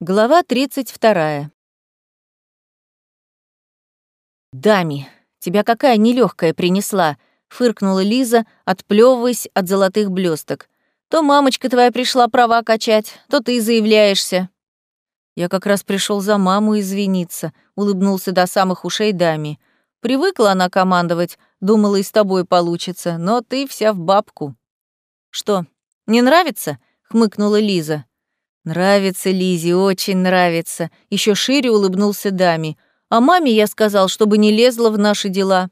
Глава 32. «Дами, тебя какая нелегкая принесла!» — фыркнула Лиза, отплевываясь от золотых блесток. «То мамочка твоя пришла права качать, то ты заявляешься». «Я как раз пришел за маму извиниться», — улыбнулся до самых ушей даме. «Привыкла она командовать, думала, и с тобой получится, но ты вся в бабку». «Что, не нравится?» — хмыкнула Лиза. Нравится Лизе, очень нравится. Еще шире улыбнулся даме. А маме я сказал, чтобы не лезла в наши дела.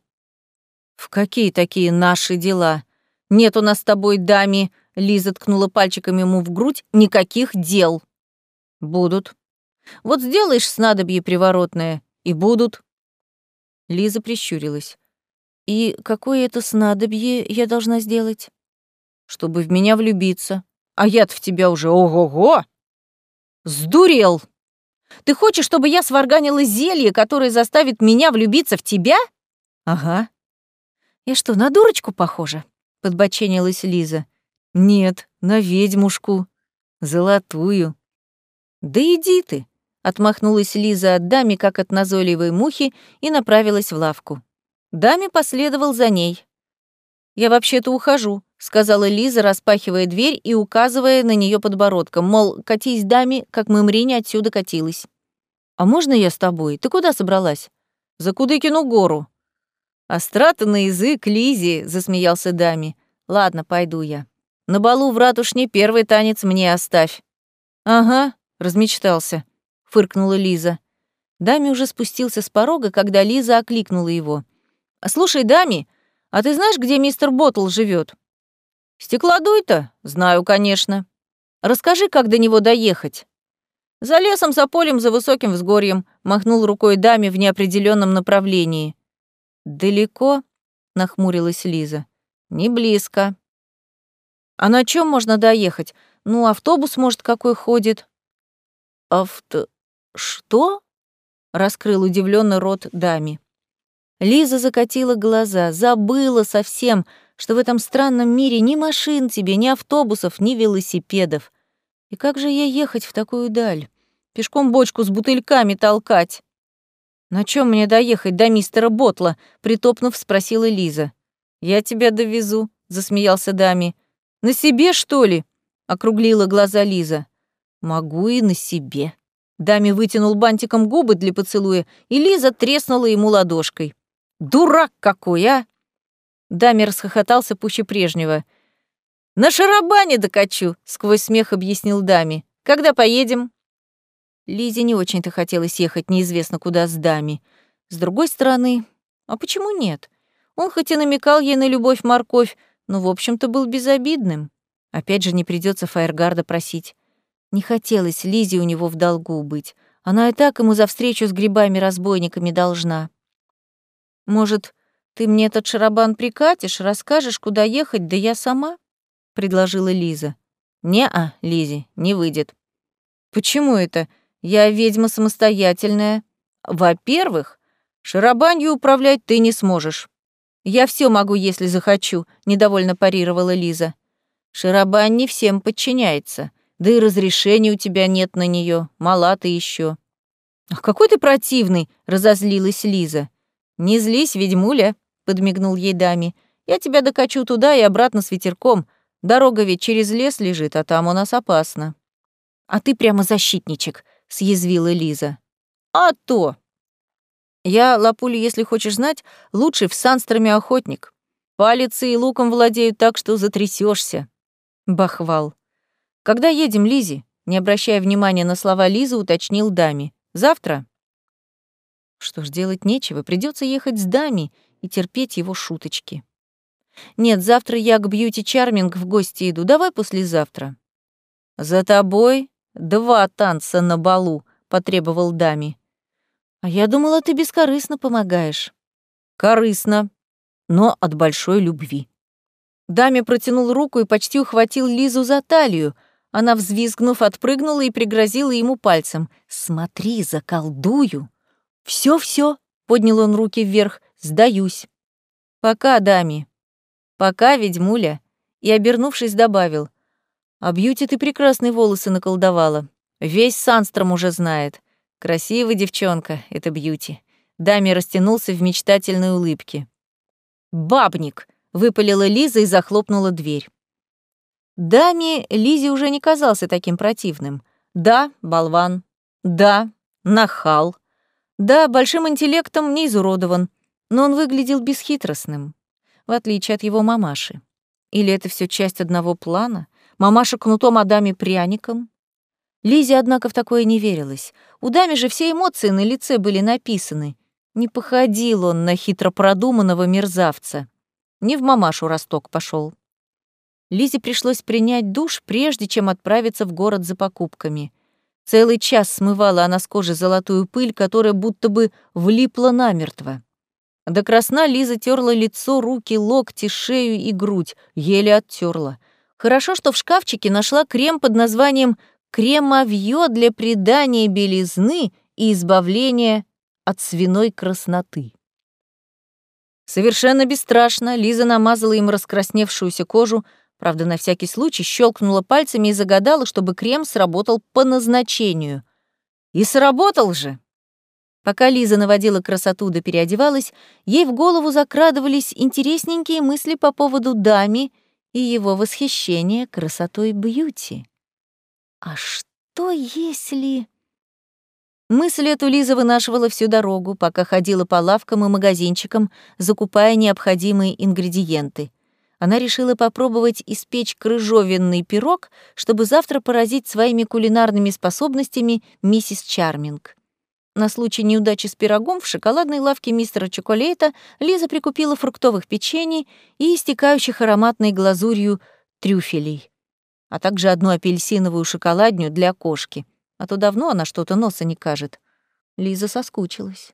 В какие такие наши дела? Нет у нас с тобой, даме, Лиза ткнула пальчиком ему в грудь, никаких дел. Будут. Вот сделаешь снадобье приворотное, и будут. Лиза прищурилась. И какое это снадобье я должна сделать? Чтобы в меня влюбиться. А я-то в тебя уже ого-го! Сдурел! Ты хочешь, чтобы я сварганила зелье, которое заставит меня влюбиться в тебя? Ага. Я что, на дурочку похожа? Подбоченилась Лиза. Нет, на ведьмушку. Золотую. Да иди ты, отмахнулась Лиза от даме, как от назойливой мухи, и направилась в лавку. Даме последовал за ней. Я вообще-то ухожу, сказала Лиза, распахивая дверь и указывая на нее подбородком, мол, катись даме, как мымрине отсюда катилась. «А можно я с тобой? Ты куда собралась?» «За Кудыкину гору». «Острата на язык, Лизи», — засмеялся даме. «Ладно, пойду я. На балу в ратушне первый танец мне оставь». «Ага», — размечтался, — фыркнула Лиза. Дами уже спустился с порога, когда Лиза окликнула его. «Слушай, Дами, а ты знаешь, где мистер Боттл живет? Стеклодуй-то? Знаю, конечно. Расскажи, как до него доехать. За лесом, за полем, за высоким взгорьем, махнул рукой даме в неопределенном направлении. Далеко? нахмурилась Лиза. Не близко. А на чем можно доехать? Ну, автобус, может, какой ходит? Авто... Что? раскрыл удивленно рот даме. Лиза закатила глаза, забыла совсем, что в этом странном мире ни машин тебе, ни автобусов, ни велосипедов. И как же я ехать в такую даль? Пешком бочку с бутыльками толкать? На чем мне доехать до мистера Ботла? притопнув, спросила Лиза. Я тебя довезу, засмеялся Дами. На себе, что ли? округлила глаза Лиза. Могу и на себе. Дами вытянул бантиком губы для поцелуя, и Лиза треснула ему ладошкой. «Дурак какой, а!» Дамер расхохотался пуще прежнего. «На шарабане докачу!» — сквозь смех объяснил Дами. «Когда поедем?» Лизе не очень-то хотелось ехать неизвестно куда с Дами. С другой стороны, а почему нет? Он хоть и намекал ей на любовь-морковь, но, в общем-то, был безобидным. Опять же, не придется Фаергарда просить. Не хотелось Лизе у него в долгу быть. Она и так ему за встречу с грибами-разбойниками должна. Может, ты мне этот шарабан прикатишь, расскажешь, куда ехать, да я сама?» — предложила Лиза. «Не-а, Лизе, не выйдет». «Почему это? Я ведьма самостоятельная. Во-первых, шарабанью управлять ты не сможешь. Я все могу, если захочу», — недовольно парировала Лиза. «Шарабань не всем подчиняется, да и разрешения у тебя нет на нее, мала ты еще. «Ах, какой ты противный!» — разозлилась Лиза. «Не злись, ведьмуля», подмигнул ей даме. Я тебя докачу туда и обратно с ветерком. Дорога ведь через лес лежит, а там у нас опасно. А ты прямо защитничек, съязвила Лиза. А то. Я, Лапуля, если хочешь знать, лучший в Санстроме охотник. Палицы и луком владеют так, что затрясешься. Бахвал. Когда едем, Лизи? Не обращая внимания на слова Лизы, уточнил даме. Завтра? Что ж, делать нечего, придется ехать с дами и терпеть его шуточки. Нет, завтра я к Бьюти Чарминг в гости иду, давай послезавтра. За тобой два танца на балу, потребовал даме. А я думала, ты бескорыстно помогаешь. Корыстно, но от большой любви. Даме протянул руку и почти ухватил Лизу за талию. Она, взвизгнув, отпрыгнула и пригрозила ему пальцем. «Смотри, заколдую!» «Всё-всё», — поднял он руки вверх, Сдаюсь. Пока, дами. Пока, ведьмуля. И, обернувшись, добавил. А Бьюти ты прекрасные волосы наколдовала. Весь Санстром уже знает. Красивая девчонка, это Бьюти. Дами растянулся в мечтательной улыбке. «Бабник!» — выпалила Лиза и захлопнула дверь. Даме Лизе уже не казался таким противным. Да, болван. Да, нахал. Да, большим интеллектом не изуродован, но он выглядел бесхитростным, в отличие от его мамаши. Или это все часть одного плана? Мамаша кнутом, а даме пряником? Лизе, однако, в такое не верилось. У даме же все эмоции на лице были написаны. Не походил он на хитро продуманного мерзавца. Не в мамашу росток пошел. Лизе пришлось принять душ, прежде чем отправиться в город за покупками. Целый час смывала она с кожи золотую пыль, которая будто бы влипла намертво. До красна Лиза терла лицо, руки, локти, шею и грудь, еле оттерла. Хорошо, что в шкафчике нашла крем под названием «Кремовьё для придания белизны и избавления от свиной красноты». Совершенно бесстрашно Лиза намазала им раскрасневшуюся кожу, правда, на всякий случай щелкнула пальцами и загадала, чтобы крем сработал по назначению. И сработал же! Пока Лиза наводила красоту да переодевалась, ей в голову закрадывались интересненькие мысли по поводу Дами и его восхищения красотой Бьюти. А что если... Мысль эту Лиза вынашивала всю дорогу, пока ходила по лавкам и магазинчикам, закупая необходимые ингредиенты. Она решила попробовать испечь крыжовенный пирог, чтобы завтра поразить своими кулинарными способностями миссис Чарминг. На случай неудачи с пирогом в шоколадной лавке мистера Чоколейта Лиза прикупила фруктовых печений и истекающих ароматной глазурью трюфелей, а также одну апельсиновую шоколадню для кошки, а то давно она что-то носа не кажет. Лиза соскучилась.